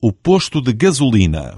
o posto de gasolina.